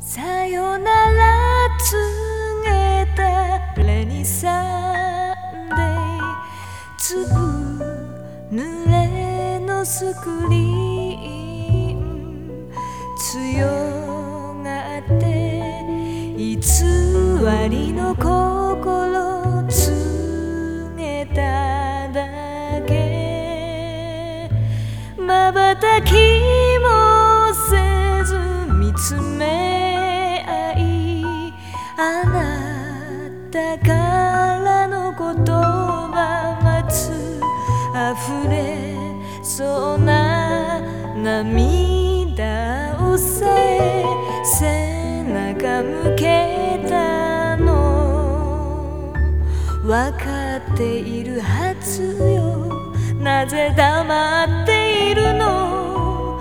さよなら告げたレにサンデー粒濡れのスクリーン。強がっていつりの心告げただけ瞬きもせず見つめ合いあなたからの言葉待つ溢れそうな涙をさえ背中向けたわかっているはずよ。なぜ黙っているの？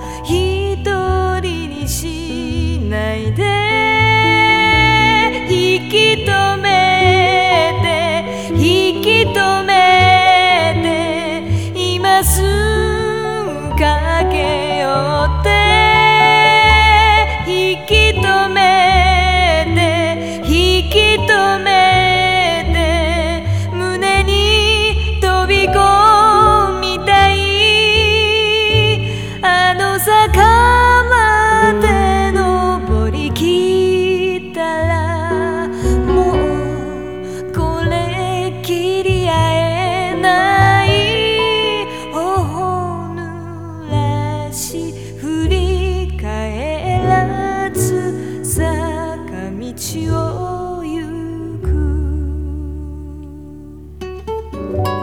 さ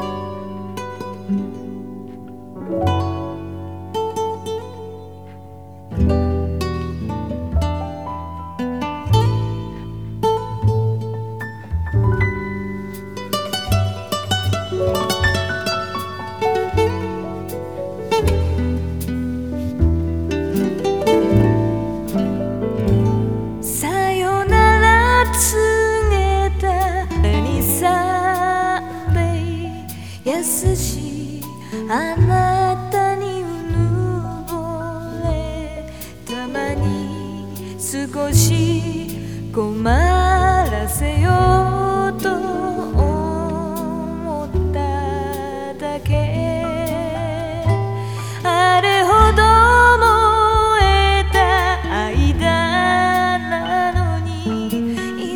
少し困らせようと思っただけ。あれほど燃えた間なのに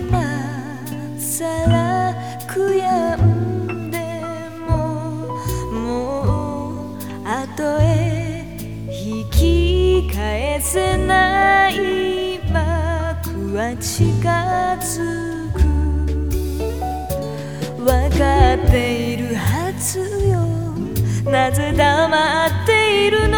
今さら悔やんでももう後へ引き返せない。は近づく。わかっているはずよ。なぜ黙っている